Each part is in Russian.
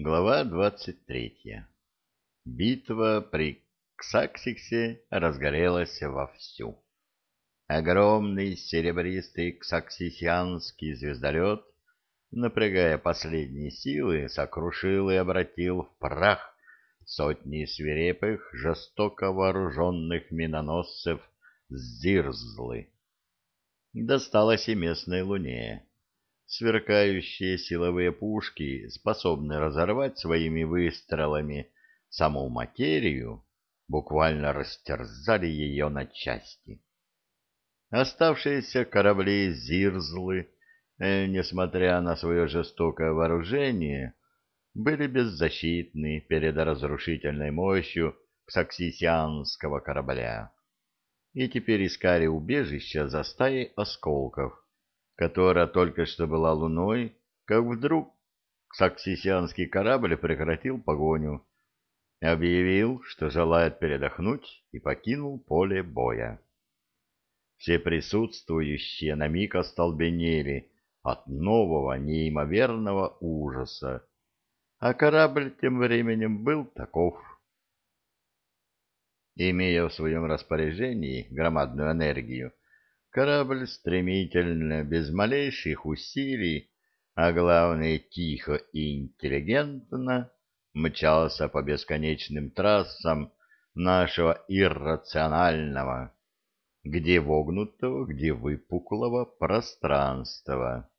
Глава двадцать третья. Битва при Ксаксиксе разгорелась вовсю. Огромный серебристый ксаксисианский звездолет, напрягая последние силы, сокрушил и обратил в прах сотни свирепых, жестоко вооруженных миноносцев Зирзлы. Досталось и местной луне Сверкающие силовые пушки способны разорвать своими выстрелами саму материю, буквально растерзали ее на части. Оставшиеся корабли Зирзлы, э, несмотря на свое жестокое вооружение, были беззащитны перед разрушительной мощью саксисианского корабля и теперь искали убежища за стаей осколков, которая только что была луной, как вдруг саксисианский корабль прекратил погоню, объявил, что желает передохнуть, и покинул поле боя. Все присутствующие на миг остолбенели от нового неимоверного ужаса, а корабль тем временем был таков. Имея в своем распоряжении громадную энергию, Корабль стремительно, без малейших усилий, а главное тихо и интеллигентно, мчался по бесконечным трассам нашего иррационального, где вогнутого, где выпуклого пространства.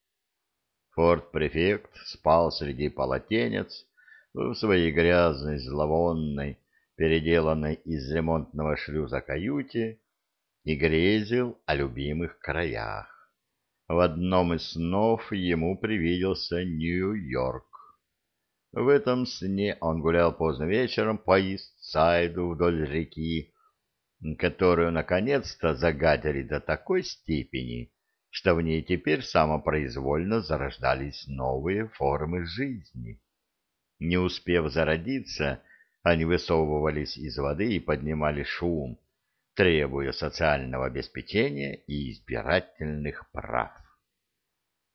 Форт-префект спал среди полотенец в своей грязной, зловонной, переделанной из ремонтного шлюза каюте, и грезил о любимых краях. В одном из снов ему привиделся Нью-Йорк. В этом сне он гулял поздно вечером по Ист-Сайду вдоль реки, которую наконец-то загадили до такой степени, что в ней теперь самопроизвольно зарождались новые формы жизни. Не успев зародиться, они высовывались из воды и поднимали шум, требуя социального обеспечения и избирательных прав.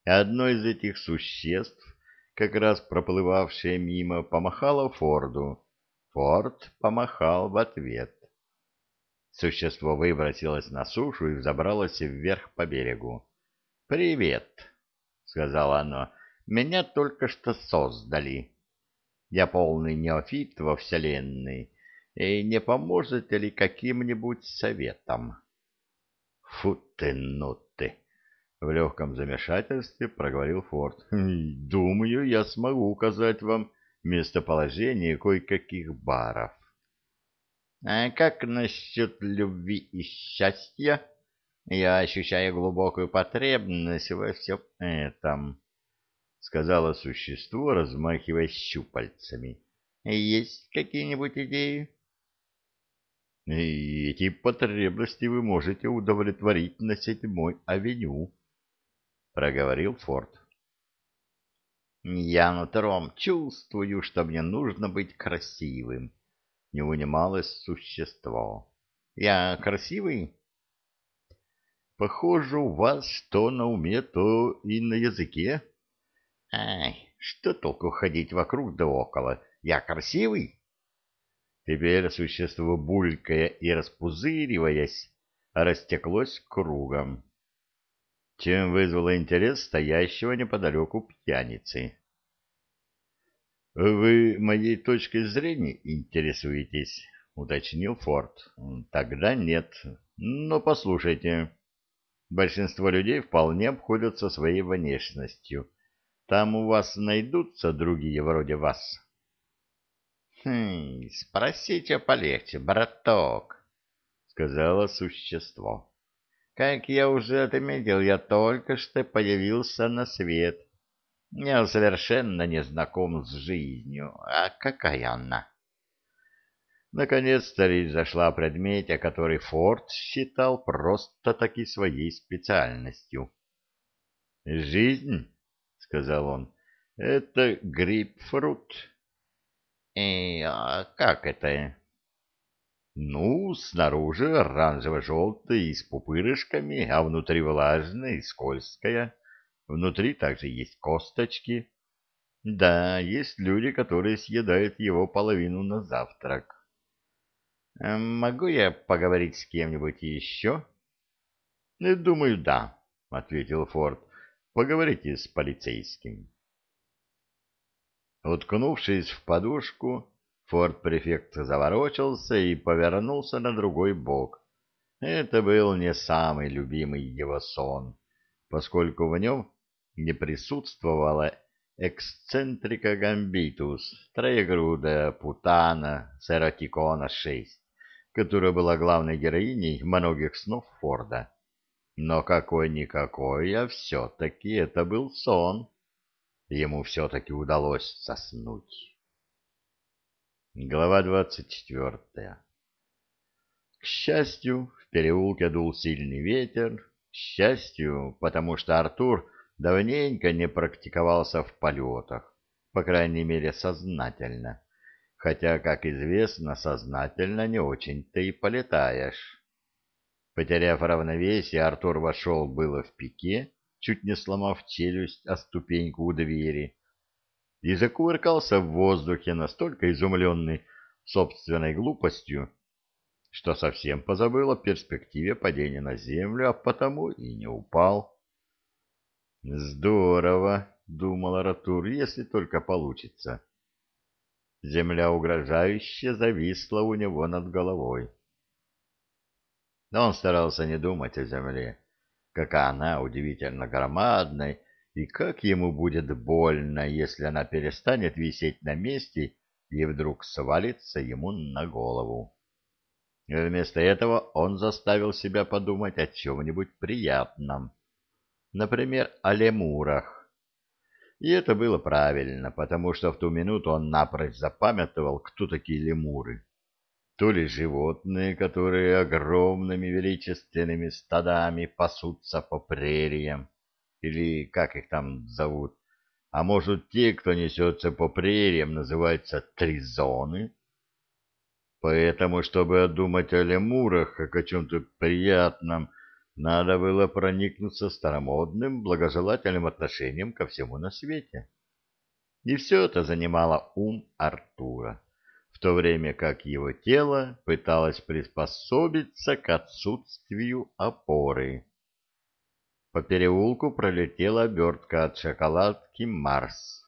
Одно из этих существ, как раз проплывавшее мимо, помахало Форду. Форд помахал в ответ. Существо выбросилось на сушу и взобралось вверх по берегу. «Привет», — сказала оно, — «меня только что создали. Я полный неофит во Вселенной» и не поможете ли каким-нибудь советом? — Фу ты, ну ты! — в легком замешательстве проговорил Форд. — Думаю, я смогу указать вам местоположение кое-каких баров. — А как насчет любви и счастья? Я ощущаю глубокую потребность во всем этом, — сказала существо, размахивая щупальцами. — Есть какие-нибудь идеи? — и эти потребности вы можете удовлетворить на седьмой авеню, — проговорил Форд. Я нутром чувствую, что мне нужно быть красивым, — не унималось существо. Я красивый? Похоже, у вас что на уме, то и на языке. Ай, что толку ходить вокруг да около? Я красивый? Теперь существо, булькая и распузыриваясь, растеклось кругом, чем вызвало интерес стоящего неподалеку пьяницы. — Вы моей точкой зрения интересуетесь? — уточнил Форд. — Тогда нет. Но послушайте. Большинство людей вполне обходятся своей внешностью. Там у вас найдутся другие вроде вас. — «Хм, спросите полегче, браток», — сказала существо. «Как я уже отметил, я только что появился на свет. Я совершенно не знаком с жизнью. А какая она?» Наконец-то речь зашла о предмете, который Форд считал просто-таки своей специальностью. «Жизнь», — сказал он, — «это грейпфрут». И э, а как это? Ну, снаружи оранжево-желтый с пупырышками, а внутри влажная и скользкая. Внутри также есть косточки. Да, есть люди, которые съедают его половину на завтрак. Эм, могу я поговорить с кем-нибудь еще? Э, думаю, да, ответил Форд. Поговорите с полицейским. Уткнувшись в подушку, форт-префект заворочился и повернулся на другой бок. Это был не самый любимый его сон, поскольку в нем не присутствовала эксцентрика гамбитус, троегрудая путана Сератикона-6, которая была главной героиней многих снов Форда. Но какой-никакой, а все-таки это был сон. Ему все-таки удалось заснуть. Глава двадцать четвертая К счастью, в переулке дул сильный ветер. К счастью, потому что Артур давненько не практиковался в полетах, по крайней мере сознательно. Хотя, как известно, сознательно не очень-то и полетаешь. Потеряв равновесие, Артур вошел было в пике, чуть не сломав челюсть о ступеньку у двери, и закувыркался в воздухе, настолько изумленный собственной глупостью, что совсем позабыл о перспективе падения на землю, а потому и не упал. «Здорово», — думал Артур, — «если только получится». Земля угрожающе зависла у него над головой. Но он старался не думать о земле, какая она удивительно громадная, и как ему будет больно, если она перестанет висеть на месте и вдруг свалится ему на голову. Вместо этого он заставил себя подумать о чем-нибудь приятном, например, о лемурах. И это было правильно, потому что в ту минуту он напрочь запамятовал, кто такие лемуры то ли животные, которые огромными величественными стадами пасутся по прериям, или как их там зовут, а может, те, кто несется по прериям, называются тризоны. Поэтому, чтобы думать о лемурах, как о чем-то приятном, надо было проникнуться старомодным, благожелательным отношением ко всему на свете. И все это занимало ум Артура в то время как его тело пыталось приспособиться к отсутствию опоры. По переулку пролетела обертка от шоколадки «Марс».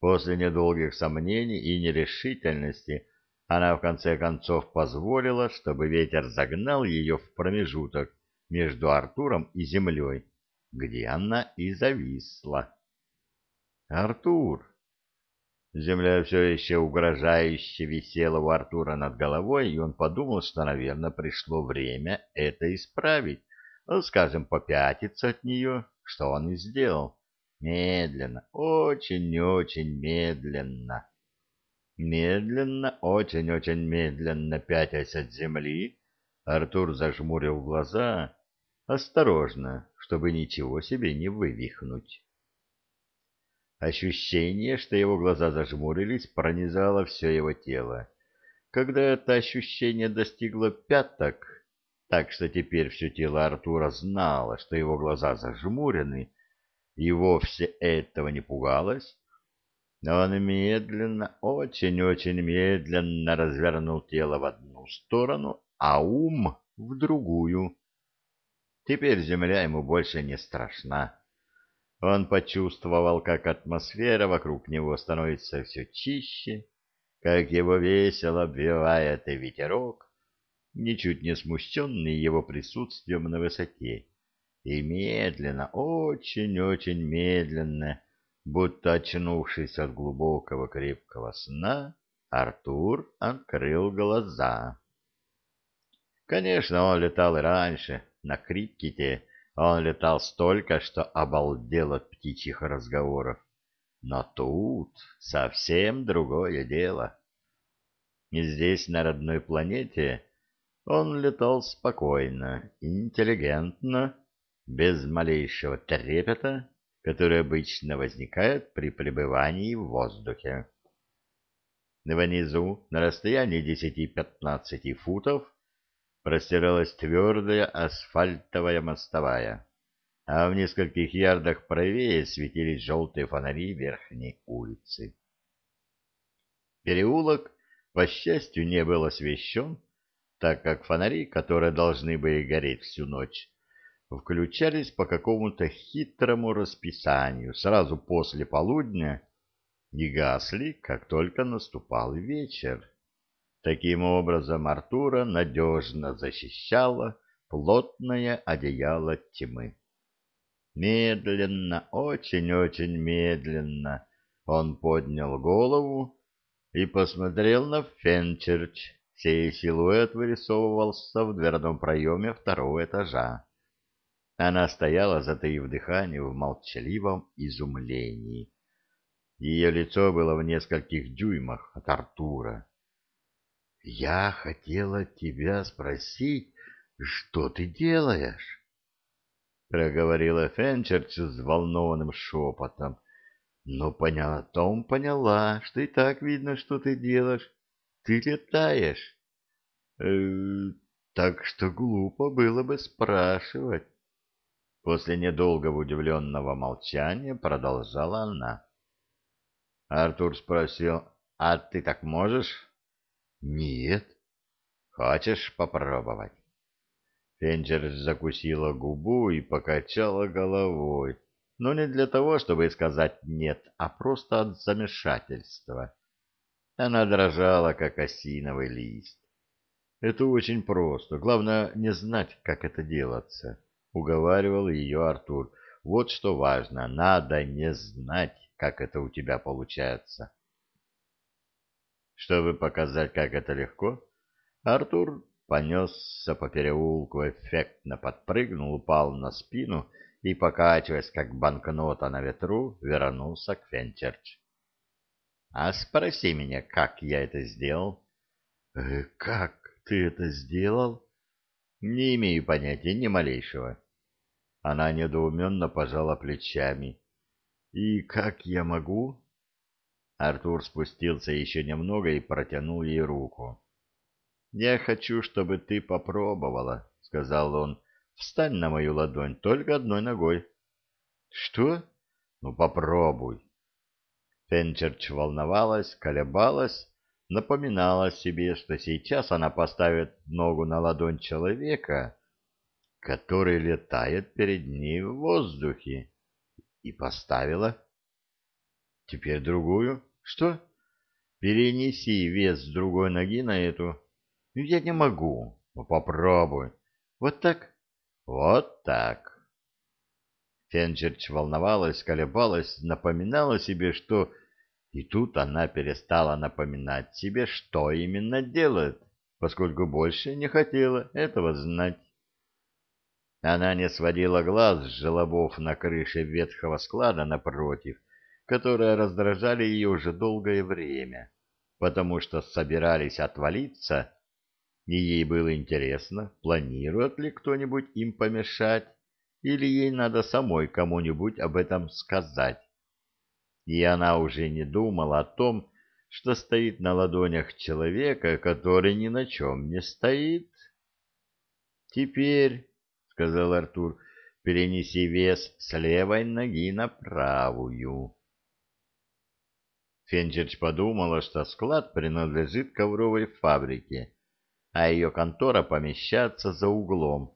После недолгих сомнений и нерешительности она в конце концов позволила, чтобы ветер загнал ее в промежуток между Артуром и землей, где она и зависла. «Артур!» Земля все еще угрожающе висела у Артура над головой, и он подумал, что, наверное, пришло время это исправить, ну, скажем, попятиться от нее, что он и сделал. Медленно, очень-очень медленно. Медленно, очень-очень медленно, пятясь от земли, Артур зажмурил глаза, осторожно, чтобы ничего себе не вывихнуть. Ощущение, что его глаза зажмурились, пронизало все его тело. Когда это ощущение достигло пяток, так что теперь все тело Артура знало, что его глаза зажмурены, и вовсе этого не пугалось, он медленно, очень-очень медленно развернул тело в одну сторону, а ум в другую. Теперь земля ему больше не страшна. Он почувствовал, как атмосфера вокруг него становится все чище, как его весело обвивает ветерок, ничуть не смущенный его присутствием на высоте. И медленно, очень-очень медленно, будто очнувшись от глубокого крепкого сна, Артур открыл глаза. Конечно, он летал и раньше, на Крикете, он летал столько, что обалдел от птичьих разговоров. Но тут совсем другое дело. И здесь, на родной планете, он летал спокойно, интеллигентно, без малейшего трепета, который обычно возникает при пребывании в воздухе. Внизу, на расстоянии 10-15 футов, простиралась твердая асфальтовая мостовая. а в нескольких ярдах правее светились желтые фонари верхней улицы. Переулок, по счастью, не был освещен, так как фонари, которые должны были гореть всю ночь, включались по какому-то хитрому расписанию сразу после полудня и гасли, как только наступал вечер. Таким образом, Артура надежно защищало плотное одеяло тьмы. Медленно, очень-очень медленно он поднял голову и посмотрел на Фенчерч, сей силуэт вырисовывался в дверном проеме второго этажа. Она стояла, затаив дыхание, в молчаливом изумлении. Ее лицо было в нескольких дюймах от Артура. — Я хотела тебя спросить, что ты делаешь? — проговорила Фенчерч с взволнованным шепотом. — Но поняла, Том поняла, что и так видно, что ты делаешь. Ты летаешь. Э, так что глупо было бы спрашивать. После недолгого удивленного молчания продолжала она. Артур спросил, «А ты так можешь?» «Нет». «Хочешь попробовать?» Фенджер закусила губу и покачала головой, но не для того, чтобы сказать «нет», а просто от замешательства. Она дрожала, как осиновый лист. Это очень просто, главное не знать, как это делается. — уговаривал ее Артур. — Вот что важно, надо не знать, как это у тебя получается. Чтобы показать, как это легко, Артур понесся по переулку, эффектно подпрыгнул, упал на спину и, покачиваясь, как банкнота на ветру, вернулся к Фенчерч. — А спроси меня, как я это сделал? «Э, — Как ты это сделал? Не имею понятия ни малейшего. Она недоуменно пожала плечами. И как я могу? Артур спустился еще немного и протянул ей руку. Я хочу, чтобы ты попробовала, сказал он. Встань на мою ладонь только одной ногой. Что? Ну попробуй. Фенчерч волновалась, колебалась, напоминала себе, что сейчас она поставит ногу на ладонь человека, который летает перед ней в воздухе, и поставила. Теперь другую. Что? Перенеси вес с другой ноги на эту. Я не могу. Ну, попробуй. Вот так? Вот так. Фенчерч волновалась, колебалась, напоминала себе, что и тут она перестала напоминать себе, что именно делает, поскольку больше не хотела этого знать. Она не сводила глаз с желобов на крыше ветхого склада напротив, которые раздражали ее уже долгое время, потому что собирались отвалиться, и ей было интересно, планирует ли кто-нибудь им помешать, или ей надо самой кому-нибудь об этом сказать и она уже не думала о том, что стоит на ладонях человека, который ни на чем не стоит. «Теперь», — сказал Артур, — «перенеси вес с левой ноги на правую». Фенчерч подумала, что склад принадлежит ковровой фабрике, а ее контора помещается за углом.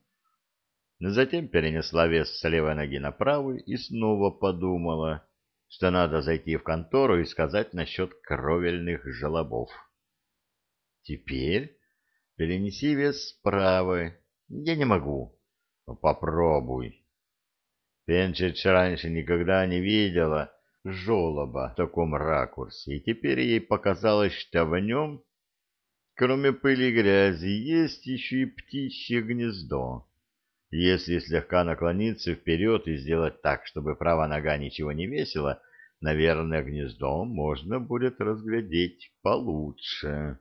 Затем перенесла вес с левой ноги на правую и снова подумала — что надо зайти в контору и сказать насчет кровельных желобов. Теперь перенеси вес справа. Я не могу. Попробуй. Пенчич раньше никогда не видела желоба в таком ракурсе, и теперь ей показалось, что в нем, кроме пыли и грязи, есть еще и птичье гнездо. Если слегка наклониться вперед и сделать так, чтобы правая нога ничего не весила, наверное, гнездо можно будет разглядеть получше.